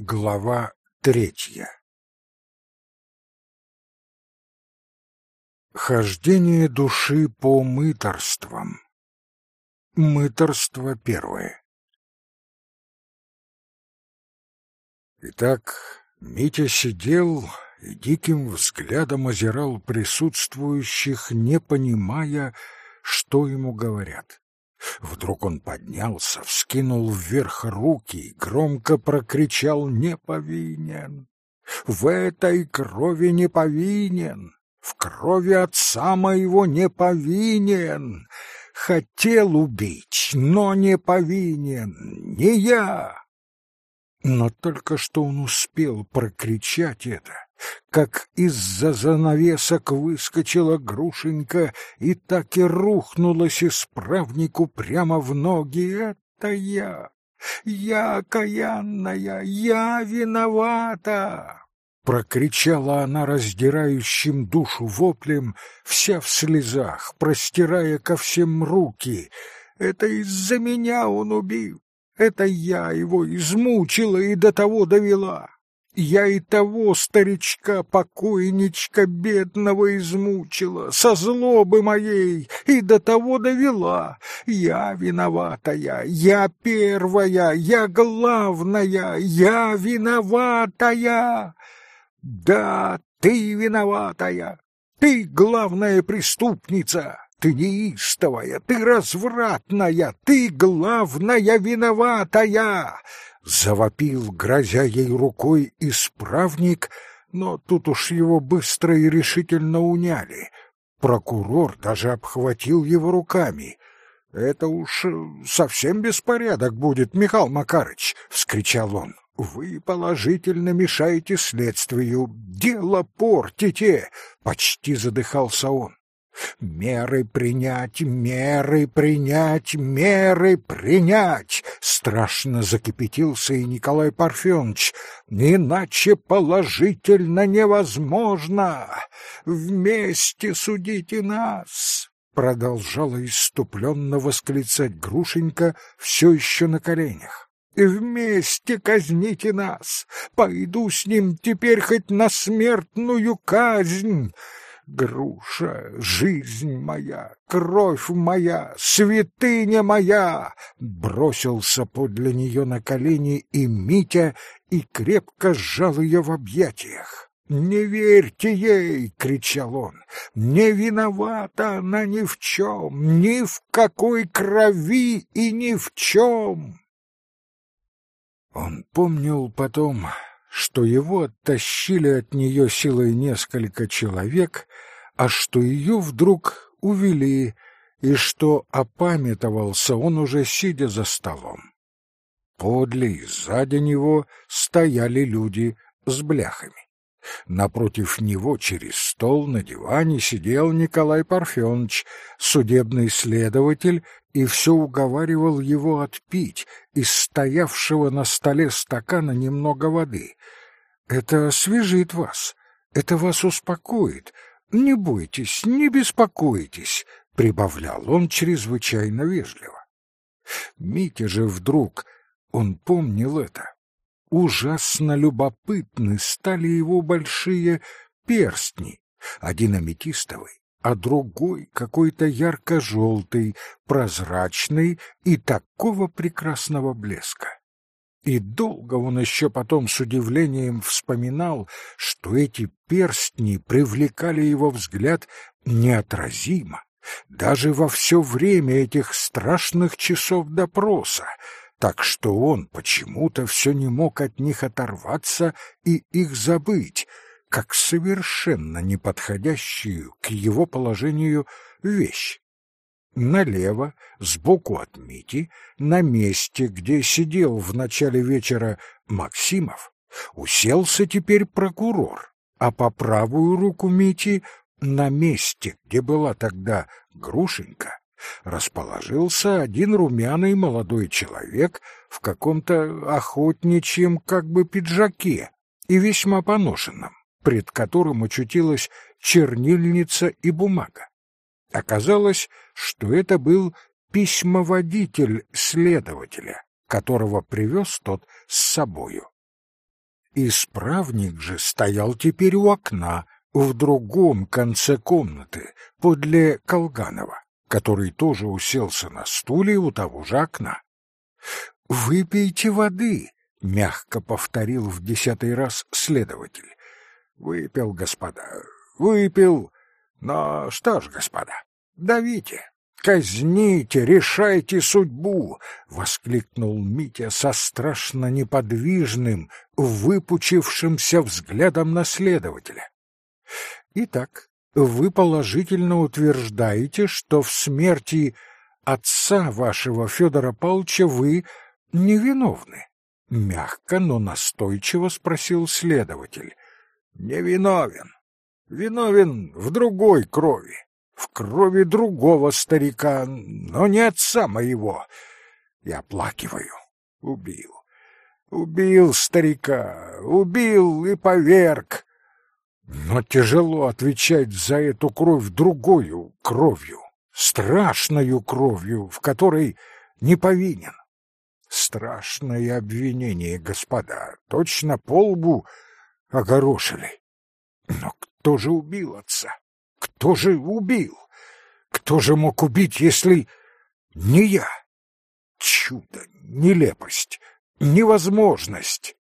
Глава третья. Хождение души по мыторствам Мыторство первое. Итак, Митя сидел и диким взглядом озирал присутствующих, не понимая, что ему говорят. Вдруг он поднялся, вскинул вверх руки и громко прокричал «Не повинен! В этой крови не повинен! В крови отца моего не повинен! Хотел убить, но не повинен! Не я!» Но только что он успел прокричать это, как из-за занавесок выскочила Грушенька и так и рухнулась исправнику прямо в ноги. «Это я! Я окаянная! Я виновата!» Прокричала она раздирающим душу воплем, вся в слезах, простирая ко всем руки. «Это из-за меня он убил! Это я его измучила и до того довела!» Я и того старичка-покойничка бедного измучила, со злобы моей, и до того довела. Я виноватая, я первая, я главная, я виноватая. Да, ты виноватая, ты главная преступница. Ты неистовая, ты развратная, ты главная виноватая завопил, грозя ей рукой, исправник, но тут уж его быстро и решительно уняли. Прокурор даже обхватил его руками. — Это уж э, совсем беспорядок будет, Михаил Макарыч! — вскричал он. — Вы положительно мешаете следствию, дело портите! — почти задыхался он. Меры принять, меры принять, меры принять! Страшно закипятился и Николай Парфенович. Иначе положительно невозможно. Вместе судите нас! Продолжала иступленно восклицать Грушенька все еще на коленях. Вместе казните нас! Пойду с ним теперь хоть на смертную казнь! Груша, жизнь моя, кровь моя, святыня моя! Бросился подле нее на колени и Митя и крепко сжал ее в объятиях. «Не верьте ей!» — кричал он. «Не виновата она ни в чем, ни в какой крови и ни в чем!» Он помнил потом что его оттащили от нее силой несколько человек, а что ее вдруг увели, и что опамятовался он уже сидя за столом. Подле и сзади него стояли люди с бляхами. Напротив него через стол на диване сидел Николай Парфенович, судебный следователь, и все уговаривал его отпить из стоявшего на столе стакана немного воды. «Это освежит вас, это вас успокоит. Не бойтесь, не беспокойтесь», — прибавлял он чрезвычайно вежливо. Митя же вдруг, он помнил это, ужасно любопытны стали его большие перстни, один аметистовый, а другой какой-то ярко-желтый, прозрачный и такого прекрасного блеска. И долго он еще потом с удивлением вспоминал, что эти перстни привлекали его взгляд неотразимо, даже во все время этих страшных часов допроса, так что он почему-то все не мог от них оторваться и их забыть, как совершенно неподходящую к его положению вещь. Налево, сбоку от Мити, на месте, где сидел в начале вечера Максимов, уселся теперь прокурор, а по правую руку Мити, на месте, где была тогда Грушенька, расположился один румяный молодой человек в каком-то охотничьем как бы пиджаке и весьма поношенном, пред которым очутилась чернильница и бумага. Оказалось, что это был письмоводитель следователя, которого привез тот с собою. Исправник же стоял теперь у окна, в другом конце комнаты, подле Колганова, который тоже уселся на стуле у того же окна. «Выпейте воды», — мягко повторил в десятый раз следователь. «Выпил, господа, выпил. Но что ж, господа, давите, казните, решайте судьбу!» — воскликнул Митя со страшно неподвижным, выпучившимся взглядом на следователя. «Итак, вы положительно утверждаете, что в смерти отца вашего Федора Павловича вы невиновны?» Мягко, но настойчиво спросил следователь. «Невиновен. Виновен в другой крови, в крови другого старика, но не отца моего. Я плакиваю. Убил. Убил старика, убил и поверг. Но тяжело отвечать за эту кровь другою кровью, страшною кровью, в которой не повинен. Страшное обвинение, господа, точно по лбу огорошили. Но кто же убил отца? Кто же убил? Кто же мог убить, если не я? Чудо, нелепость, невозможность.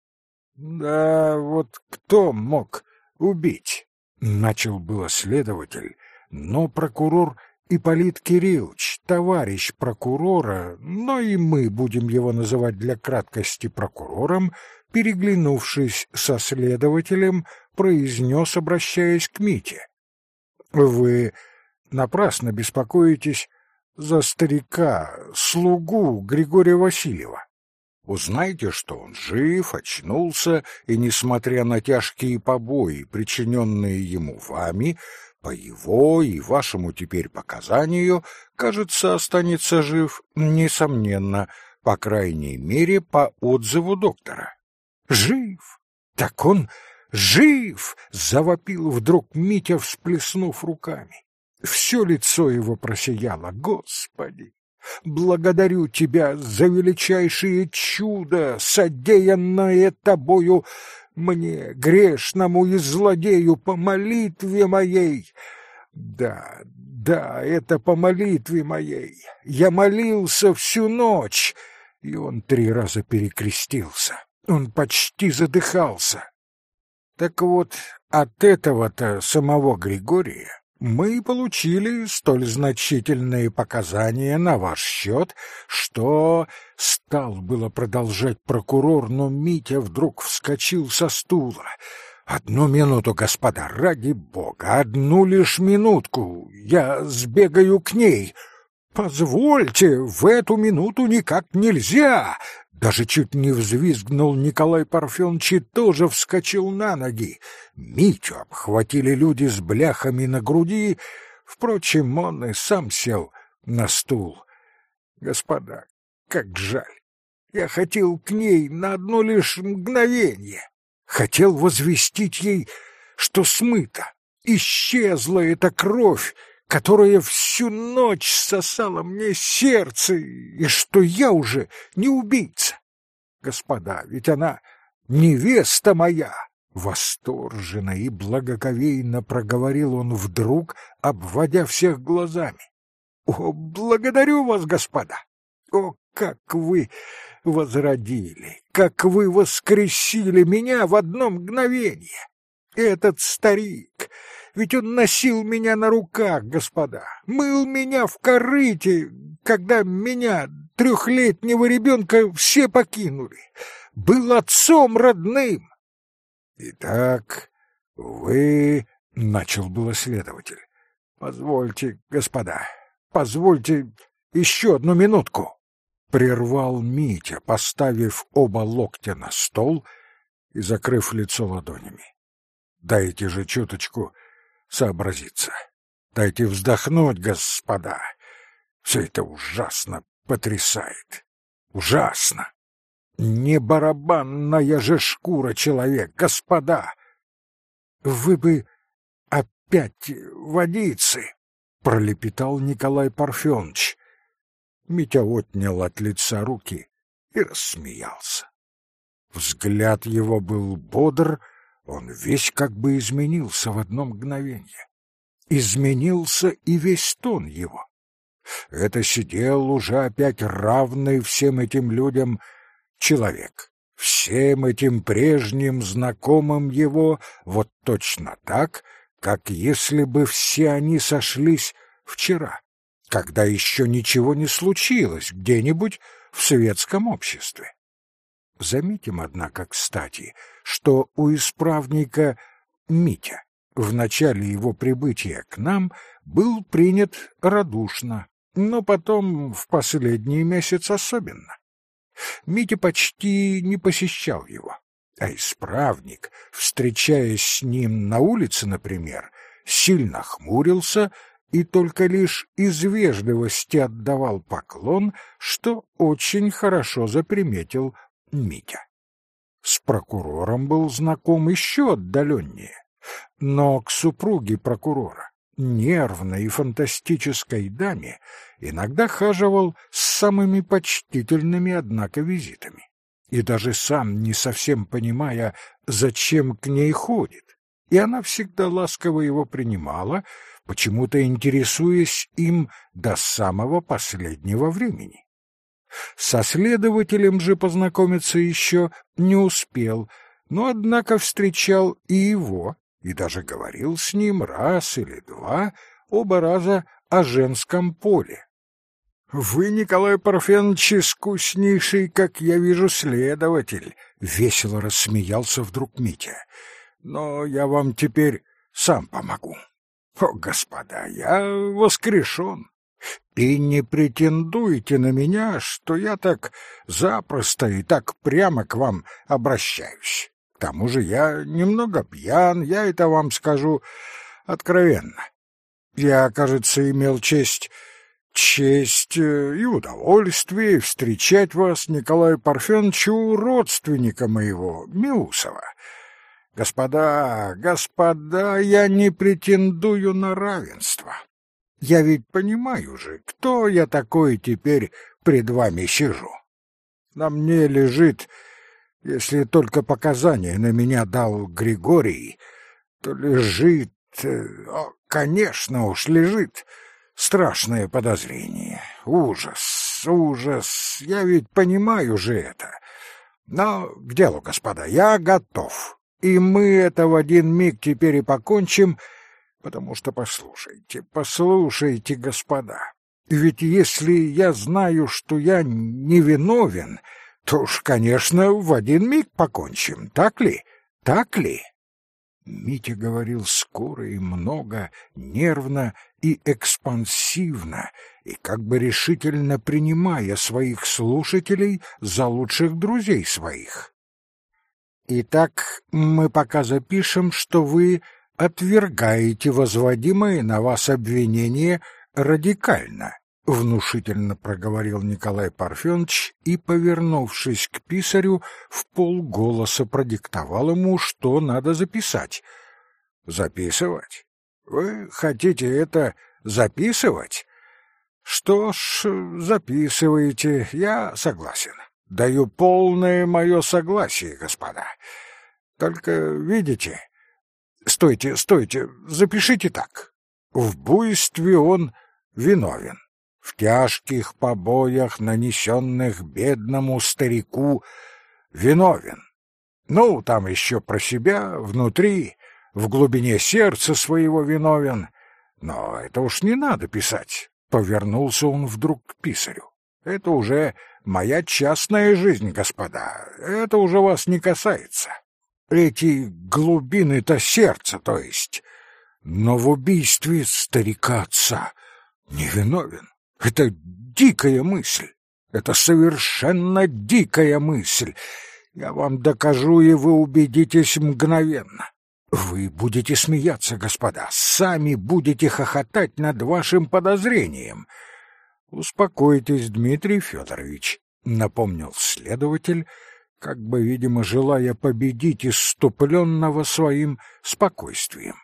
Да вот кто мог убить? Начал было следователь, но прокурор Ипполит Кириллович, товарищ прокурора, но и мы будем его называть для краткости прокурором, переглянувшись со следователем, произнес, обращаясь к Мите. «Вы напрасно беспокоитесь за старика, слугу Григория Васильева. Узнайте, что он жив, очнулся, и, несмотря на тяжкие побои, причиненные ему вами, по его и вашему теперь показанию, кажется, останется жив, несомненно, по крайней мере, по отзыву доктора. Жив! Так он жив! Завопил вдруг Митя, всплеснув руками. Все лицо его просияло. Господи! Благодарю тебя за величайшее чудо, содеянное тобою мне, грешному и злодею, по молитве моей. Да, да, это по молитве моей. Я молился всю ночь, и он три раза перекрестился. Он почти задыхался. Так вот, от этого-то самого Григория мы получили столь значительные показания на ваш счет, что стал было продолжать прокурор, но Митя вдруг вскочил со стула. «Одну минуту, господа, ради бога, одну лишь минутку, я сбегаю к ней». «Позвольте, в эту минуту никак нельзя!» Даже чуть не взвизгнул Николай Парфенович и тоже вскочил на ноги. Митю обхватили люди с бляхами на груди. Впрочем, он и сам сел на стул. «Господа, как жаль! Я хотел к ней на одно лишь мгновение. Хотел возвестить ей, что смыто. Исчезла эта кровь, которая всю ночь сосала мне сердце, и что я уже не убийца. Господа, ведь она невеста моя. Восторженно и благоговейно проговорил он вдруг, обводя всех глазами. О, благодарю вас, господа! О, как вы возродили, как вы воскресили меня в одно мгновение! Этот старик, ведь он носил меня на руках, господа, мыл меня в корыте, когда меня, трехлетнего ребенка, все покинули. Был отцом родным. Итак, вы, — начал было следователь, — позвольте, господа, позвольте еще одну минутку. Прервал Митя, поставив оба локтя на стол и закрыв лицо ладонями. Дайте же чуточку сообразиться. Дайте вздохнуть, господа. Все это ужасно потрясает. Ужасно. Не барабанная же шкура человек, господа. Вы бы опять водицы, пролепетал Николай Парфенович. Митя отнял от лица руки и рассмеялся. Взгляд его был бодр, он весь как бы изменился в одно мгновение. Изменился и весь тон его. Это сидел уже опять равный всем этим людям человек, всем этим прежним знакомым его, вот точно так, как если бы все они сошлись вчера, когда еще ничего не случилось где-нибудь в светском обществе. Заметим, однако, кстати, что у исправника Митя в начале его прибытия к нам был принят радушно, но потом в последний месяц особенно. Митя почти не посещал его, а исправник, встречаясь с ним на улице, например, сильно хмурился и только лишь из вежливости отдавал поклон, что очень хорошо заприметил Митя. С прокурором был знаком еще отдаленнее, но к супруге прокурора, нервной и фантастической даме, иногда хаживал с самыми почтительными, однако, визитами. И даже сам, не совсем понимая, зачем к ней ходит, и она всегда ласково его принимала, почему-то интересуясь им до самого последнего времени. Со следователем же познакомиться еще не успел, но, однако, встречал и его, и даже говорил с ним раз или два, оба раза о женском поле. «Вы, Николай Парфенович, искуснейший, как я вижу, следователь», — весело рассмеялся вдруг Митя. «Но я вам теперь сам помогу. О, господа, я воскрешен. И не претендуйте на меня, что я так запросто и так прямо к вам обращаюсь. К тому же я немного пьян, я это вам скажу откровенно. Я, кажется, имел честь, честь э, и удовольствие встречать вас, Николай Парфенович, у родственника моего, Миусова. Господа, господа, я не претендую на равенство. Я ведь понимаю же, кто я такой теперь пред вами сижу. На мне лежит, если только показания на меня дал Григорий, то лежит, э, о, конечно уж лежит, страшное подозрение. Ужас, ужас, я ведь понимаю же это. Но к делу, господа, я готов. И мы это в один миг теперь и покончим — Потому что послушайте, послушайте, господа, ведь если я знаю, что я невиновен, то уж, конечно, в один миг покончим, так ли? Так ли? Митя говорил скоро и много, нервно и экспансивно, и как бы решительно принимая своих слушателей за лучших друзей своих. Итак, мы пока запишем, что вы отвергаете возводимое на вас обвинение радикально, внушительно проговорил Николай Парфенович и, повернувшись к писарю, в полголоса продиктовал ему, что надо записать. Записывать? Вы хотите это записывать? Что ж, записывайте, я согласен. Даю полное мое согласие, господа. Только, видите, Стойте, стойте, запишите так. В буйстве он виновен. В тяжких побоях, нанесенных бедному старику, виновен. Ну, там еще про себя, внутри, в глубине сердца своего виновен. Но это уж не надо писать. Повернулся он вдруг к писарю. Это уже моя частная жизнь, господа. Это уже вас не касается. Эти глубины-то сердца, то есть. Но в убийстве старика отца невиновен. Это дикая мысль. Это совершенно дикая мысль. Я вам докажу, и вы убедитесь мгновенно. Вы будете смеяться, господа, сами будете хохотать над вашим подозрением. Успокойтесь, Дмитрий Федорович, напомнил следователь, как бы, видимо, желая победить иступленного своим спокойствием.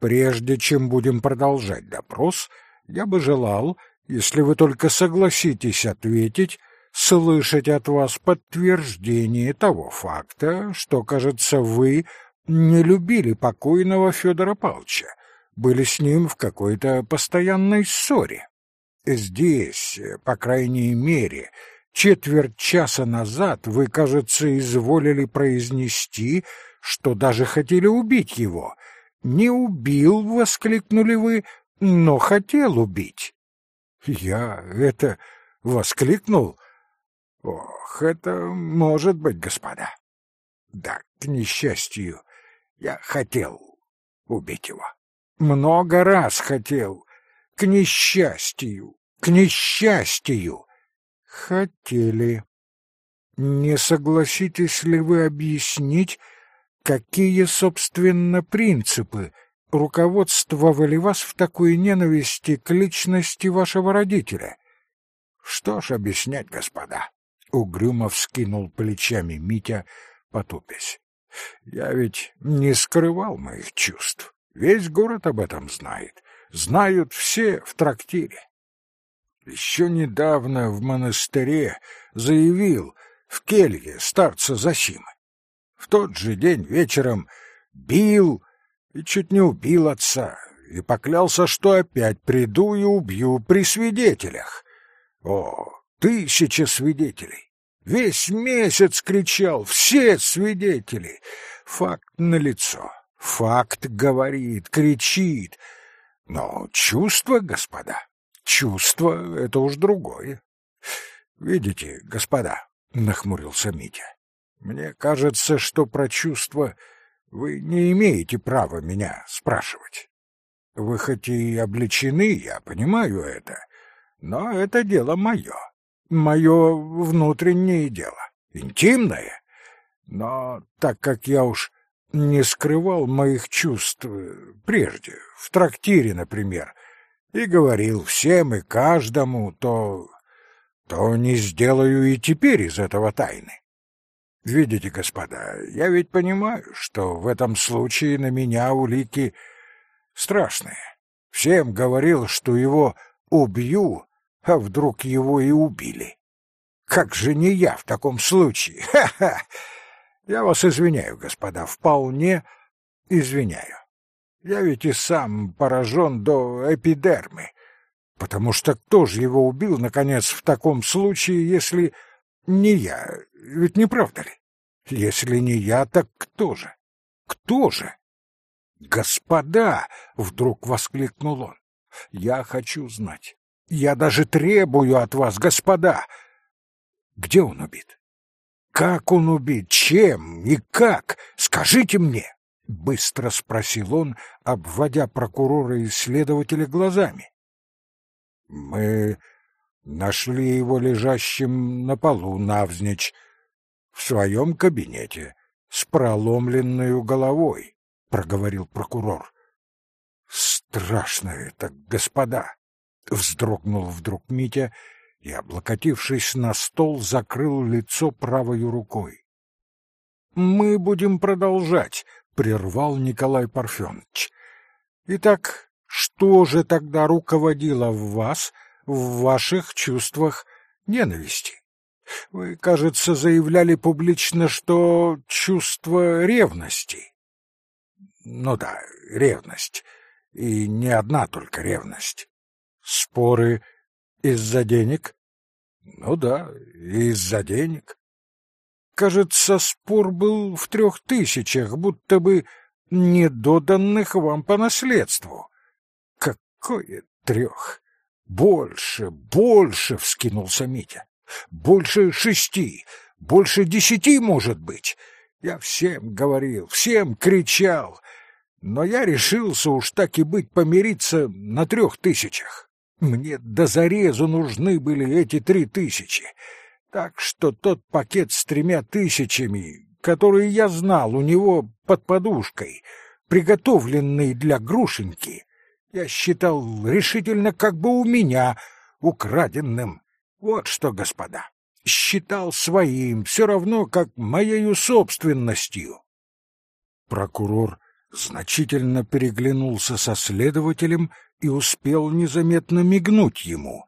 Прежде чем будем продолжать допрос, я бы желал, если вы только согласитесь ответить, слышать от вас подтверждение того факта, что, кажется, вы не любили покойного Федора Павловича, были с ним в какой-то постоянной ссоре. Здесь, по крайней мере, четверть часа назад вы, кажется, изволили произнести, что даже хотели убить его. Не убил, воскликнули вы, но хотел убить. Я это воскликнул? Ох, это может быть, господа. Да, к несчастью, я хотел убить его. Много раз хотел. К несчастью, к несчастью. Хотели. Не согласитесь ли вы объяснить, какие, собственно, принципы руководствовали вас в такой ненависти к личности вашего родителя? Что ж объяснять, господа? Угрюмо вскинул плечами Митя, потупясь. Я ведь не скрывал моих чувств. Весь город об этом знает. Знают все в трактире. Еще недавно в монастыре заявил в келье старца Засимы. В тот же день вечером бил и чуть не убил отца, и поклялся, что опять приду и убью при свидетелях. О, тысячи свидетелей! Весь месяц кричал, все свидетели. Факт налицо. Факт говорит, кричит. Но чувство, господа, чувство — это уж другое. Видите, господа, — нахмурился Митя, — мне кажется, что про чувства вы не имеете права меня спрашивать. Вы хоть и обличены, я понимаю это, но это дело мое мое внутреннее дело, интимное. Но так как я уж не скрывал моих чувств прежде, в трактире, например, и говорил всем и каждому, то... то не сделаю и теперь из этого тайны. Видите, господа, я ведь понимаю, что в этом случае на меня улики страшные. Всем говорил, что его убью, а вдруг его и убили? Как же не я в таком случае? Ха-ха! Я вас извиняю, господа, вполне извиняю. Я ведь и сам поражен до эпидермы. Потому что кто же его убил, наконец, в таком случае, если не я? Ведь не правда ли? Если не я, так кто же? Кто же? «Господа!» — вдруг воскликнул он. «Я хочу знать, я даже требую от вас, господа. Где он убит? Как он убит? Чем и как? Скажите мне, быстро спросил он, обводя прокурора и следователя глазами. Мы нашли его лежащим на полу навзничь в своем кабинете с проломленной головой, проговорил прокурор. Страшно это, господа. Вздрогнул вдруг Митя и, облокотившись на стол, закрыл лицо правой рукой. «Мы будем продолжать», — прервал Николай Парфенович. «Итак, что же тогда руководило в вас, в ваших чувствах ненависти? Вы, кажется, заявляли публично, что чувство ревности». «Ну да, ревность. И не одна только ревность. Споры из-за денег? Ну да, из-за денег. Кажется, спор был в трех тысячах, будто бы недоданных вам по наследству. Какое трех? Больше, больше, вскинулся Митя. Больше шести, больше десяти, может быть. Я всем говорил, всем кричал, но я решился уж так и быть помириться на трех тысячах. Мне до зарезу нужны были эти три тысячи. Так что тот пакет с тремя тысячами, который я знал у него под подушкой, приготовленный для Грушеньки, я считал решительно как бы у меня, украденным. Вот что, господа, считал своим, все равно как моею собственностью. Прокурор значительно переглянулся со следователем и успел незаметно мигнуть ему.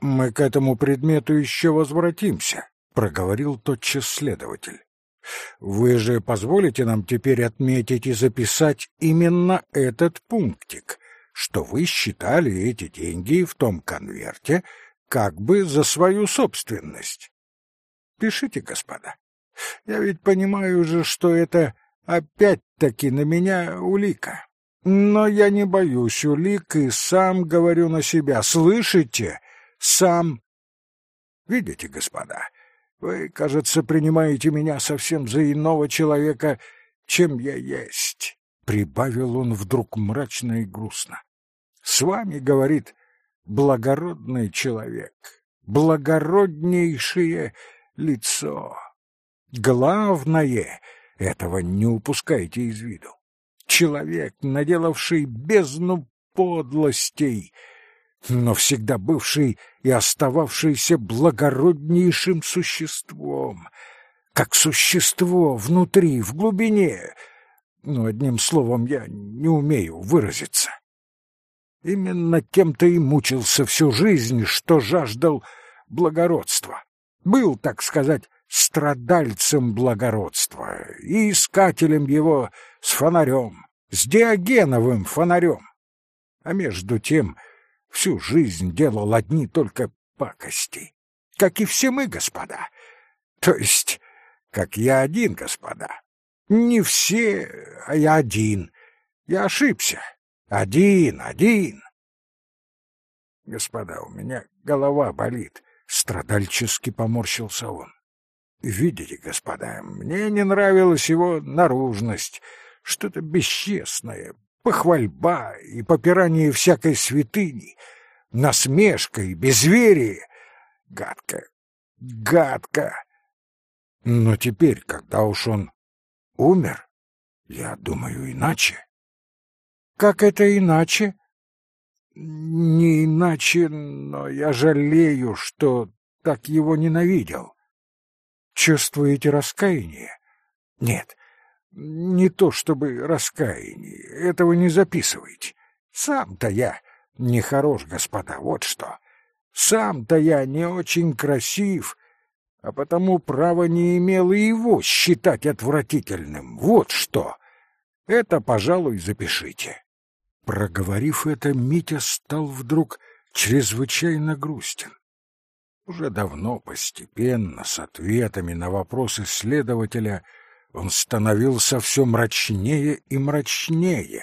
Мы к этому предмету еще возвратимся, проговорил тотчас следователь. Вы же позволите нам теперь отметить и записать именно этот пунктик, что вы считали эти деньги в том конверте как бы за свою собственность. Пишите, господа. Я ведь понимаю же, что это опять-таки на меня улика. Но я не боюсь улик и сам говорю на себя. Слышите? Сам. Видите, господа, вы, кажется, принимаете меня совсем за иного человека, чем я есть. Прибавил он вдруг мрачно и грустно. С вами, говорит, благородный человек, благороднейшее лицо. Главное, этого не упускайте из виду. Человек, наделавший бездну подлостей, но всегда бывший и остававшийся благороднейшим существом, как существо внутри, в глубине. Но одним словом я не умею выразиться. Именно тем-то и мучился всю жизнь, что жаждал благородства. Был, так сказать, страдальцем благородства и искателем его с фонарем, с диогеновым фонарем. А между тем всю жизнь делал одни только пакости, как и все мы, господа. То есть, как я один, господа. Не все, а я один. Я ошибся. Один, один. Господа, у меня голова болит, страдальчески поморщился он. Видите, господа, мне не нравилась его наружность, что-то бесчестное, похвальба и попирание всякой святыни, насмешка и безверие. Гадко, гадко. Но теперь, когда уж он умер, я думаю иначе. Как это иначе? Не иначе, но я жалею, что так его ненавидел. Чувствуете раскаяние? Нет, не то чтобы раскаяние, этого не записывайте. Сам-то я не хорош, господа, вот что. Сам-то я не очень красив, а потому права не имел и его считать отвратительным. Вот что. Это, пожалуй, запишите. Проговорив это, Митя стал вдруг чрезвычайно грустен. Уже давно, постепенно, с ответами на вопросы следователя, он становился все мрачнее и мрачнее,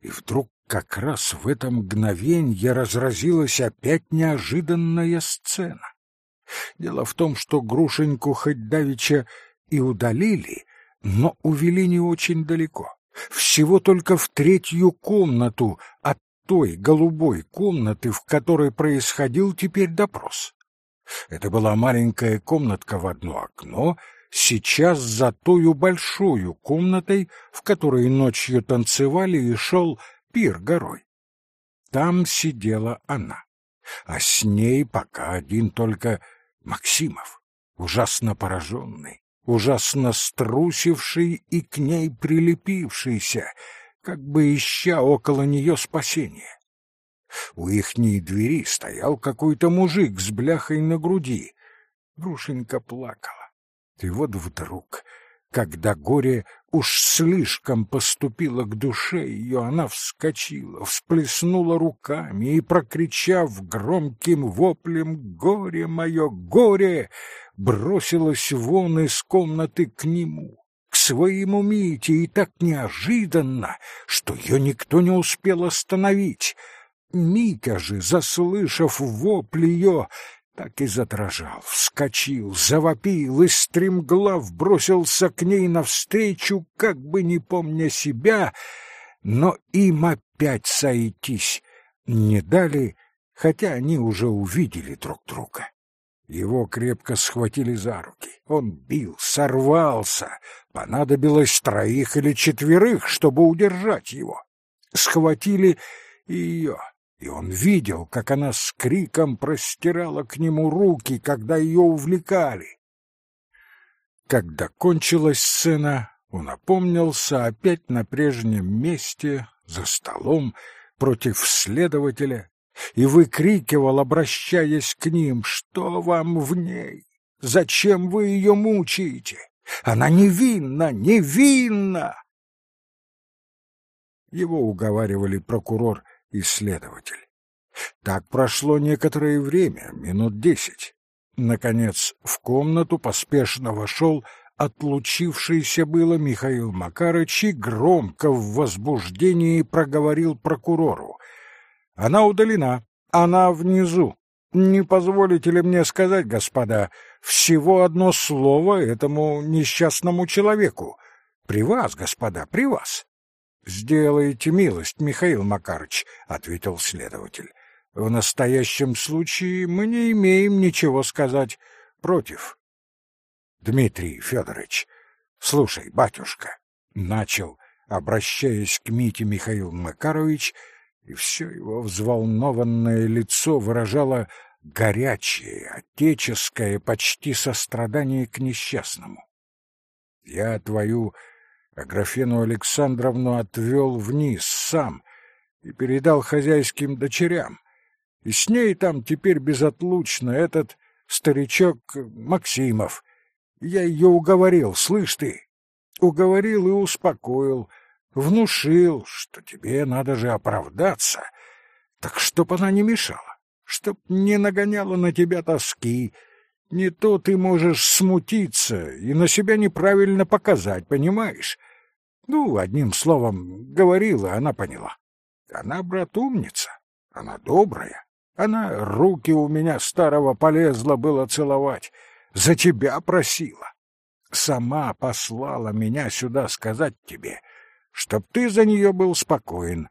и вдруг как раз в это мгновенье разразилась опять неожиданная сцена. Дело в том, что Грушеньку хоть давеча и удалили, но увели не очень далеко, всего только в третью комнату от той голубой комнаты, в которой происходил теперь допрос. Это была маленькая комнатка в одно окно, сейчас за тою большую комнатой, в которой ночью танцевали и шел пир горой. Там сидела она, а с ней пока один только Максимов, ужасно пораженный, ужасно струсивший и к ней прилепившийся, как бы ища около нее спасения. У ихней двери стоял какой-то мужик с бляхой на груди. Грушенька плакала. И вот вдруг, когда горе уж слишком поступило к душе ее, она вскочила, всплеснула руками и, прокричав громким воплем «Горе мое, горе!», бросилась вон из комнаты к нему к своему Мите и так неожиданно, что ее никто не успел остановить. Митя же, заслышав вопль ее, так и задрожал, вскочил, завопил и стремглав бросился к ней навстречу, как бы не помня себя, но им опять сойтись не дали, хотя они уже увидели друг друга. Его крепко схватили за руки. Он бил, сорвался. Понадобилось троих или четверых, чтобы удержать его. Схватили и ее и он видел, как она с криком простирала к нему руки, когда ее увлекали. Когда кончилась сцена, он опомнился опять на прежнем месте, за столом, против следователя, и выкрикивал, обращаясь к ним, «Что вам в ней? Зачем вы ее мучаете? Она невинна, невинна!» Его уговаривали прокурор и следователь. Так прошло некоторое время, минут десять. Наконец в комнату поспешно вошел отлучившийся было Михаил Макарыч и громко в возбуждении проговорил прокурору. «Она удалена, она внизу. Не позволите ли мне сказать, господа, всего одно слово этому несчастному человеку? При вас, господа, при вас». «Сделайте милость, Михаил Макарыч», — ответил следователь. «В настоящем случае мы не имеем ничего сказать против». «Дмитрий Федорович, слушай, батюшка», — начал, обращаясь к Мите Михаил Макарович, и все его взволнованное лицо выражало горячее, отеческое, почти сострадание к несчастному. «Я твою Аграфену Александровну отвел вниз сам и передал хозяйским дочерям. И с ней там теперь безотлучно этот старичок Максимов. Я ее уговорил, слышь ты, уговорил и успокоил, внушил, что тебе надо же оправдаться, так чтоб она не мешала, чтоб не нагоняла на тебя тоски, не то ты можешь смутиться и на себя неправильно показать, понимаешь? Ну, одним словом, говорила, она поняла. Она, брат, умница, она добрая. Она руки у меня старого полезла было целовать, за тебя просила. Сама послала меня сюда сказать тебе, чтоб ты за нее был спокоен.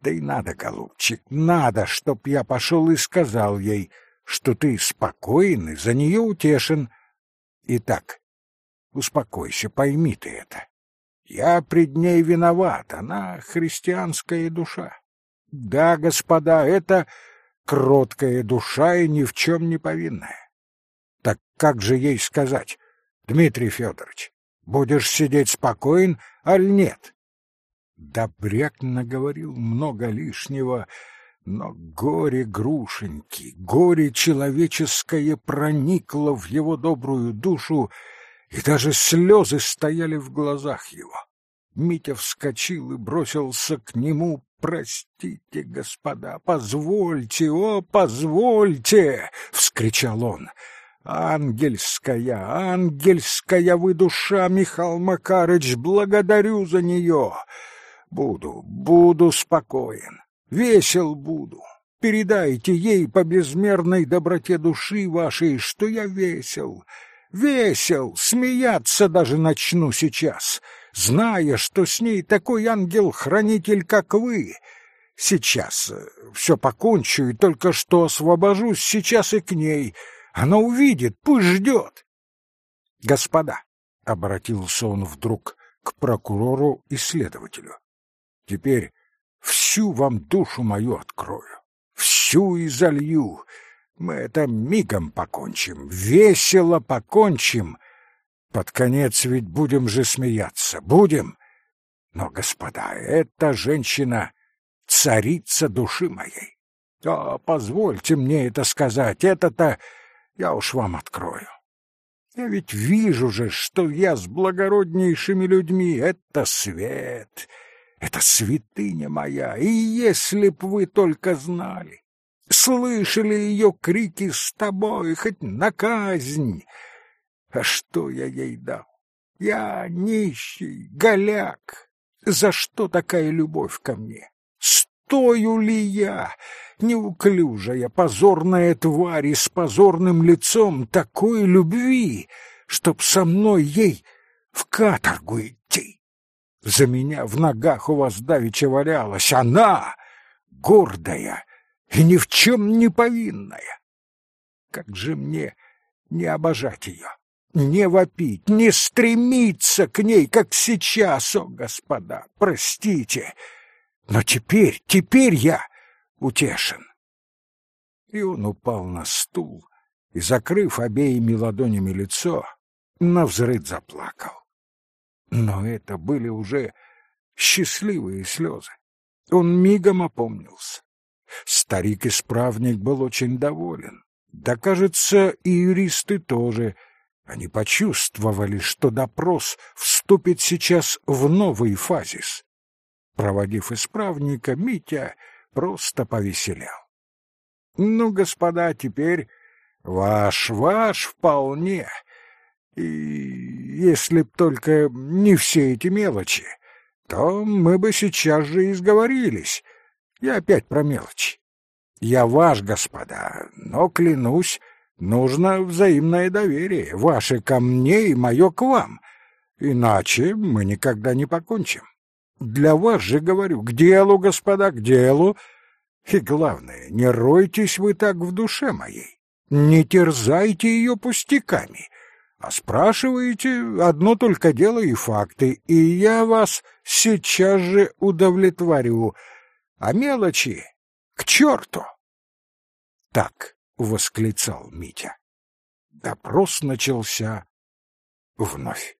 Да и надо, голубчик, надо, чтоб я пошел и сказал ей, что ты спокоен и за нее утешен. Итак, успокойся, пойми ты это. Я пред ней виноват, она христианская душа. Да, господа, это кроткая душа и ни в чем не повинная. Так как же ей сказать, Дмитрий Федорович, будешь сидеть спокоен, аль нет? Добряк наговорил много лишнего, но горе грушеньки, горе человеческое проникло в его добрую душу, и даже слезы стояли в глазах его. Митя вскочил и бросился к нему. «Простите, господа, позвольте, о, позвольте!» — вскричал он. «Ангельская, ангельская вы душа, Михаил Макарыч, благодарю за нее! Буду, буду спокоен, весел буду. Передайте ей по безмерной доброте души вашей, что я весел, весел, смеяться даже начну сейчас, зная, что с ней такой ангел-хранитель, как вы. Сейчас э, все покончу и только что освобожусь сейчас и к ней. Она увидит, пусть ждет. Господа, — обратился он вдруг к прокурору и следователю, — теперь всю вам душу мою открою, всю и залью, мы это мигом покончим, весело покончим. Под конец ведь будем же смеяться, будем. Но, господа, эта женщина — царица души моей. О, позвольте мне это сказать, это-то я уж вам открою. Я ведь вижу же, что я с благороднейшими людьми — это свет, это святыня моя, и если б вы только знали, слышали ее крики с тобой, хоть на казнь. А что я ей дал? Я нищий, голяк. За что такая любовь ко мне? Стою ли я, неуклюжая, позорная тварь с позорным лицом такой любви, чтоб со мной ей в каторгу идти? За меня в ногах у вас давеча валялась она, гордая, и ни в чем не повинная. Как же мне не обожать ее, не вопить, не стремиться к ней, как сейчас, о, господа, простите, но теперь, теперь я утешен. И он упал на стул и, закрыв обеими ладонями лицо, навзрыд заплакал. Но это были уже счастливые слезы. Он мигом опомнился Старик-исправник был очень доволен. Да, кажется, и юристы тоже. Они почувствовали, что допрос вступит сейчас в новый фазис. Проводив исправника, Митя просто повеселял. Ну, господа, теперь ваш, ваш вполне. И если б только не все эти мелочи, то мы бы сейчас же и сговорились. Я опять про мелочи. Я ваш, господа, но, клянусь, нужно взаимное доверие, ваше ко мне и мое к вам. Иначе мы никогда не покончим. Для вас же говорю, к делу, господа, к делу. И главное, не ройтесь вы так в душе моей, не терзайте ее пустяками, а спрашиваете одно только дело и факты, и я вас сейчас же удовлетворю, а мелочи к черту! Так восклицал Митя. Допрос начался вновь.